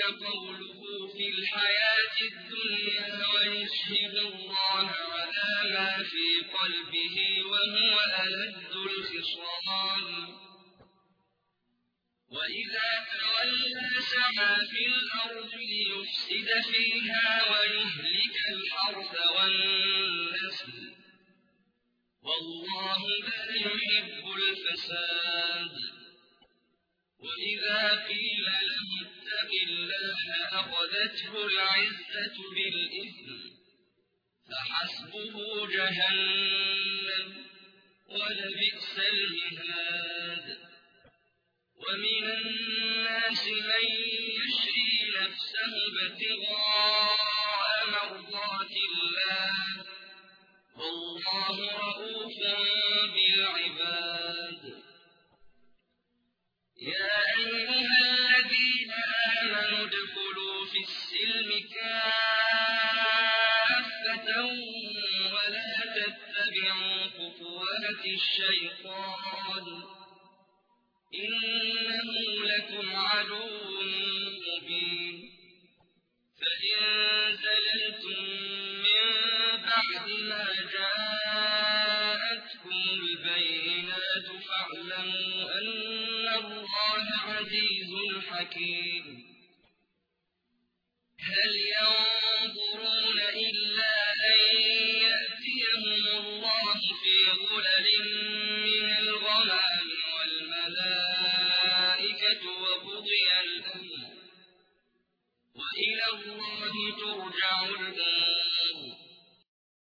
يعجبك قوله في الحياة الدنيا ويشهد الله على ما في قلبه وهو ألد الخصام. وإذا تولى سعى في الأرض ليفسد فيها ويهلك الحرث والنسل. والله لا يحب الفساد. وإذا قيل له اتق الله أخذته العزة بالإثم فحسبه جهنم ولبئس المهاد. ومن الناس من يشري نفسه ابتغاء السلم كافة ولا تتبعوا خطوات الشيطان إنه لكم عدو مبين. فإن زللتم من بعد ما جاءتكم البينات فاعلموا أن الله عزيز حكيم. هل ينظرون إلا أن يأتيهم الله في ظلل من الغمام والملائكة وقضي الأمر. وإلى الله ترجع الأمور.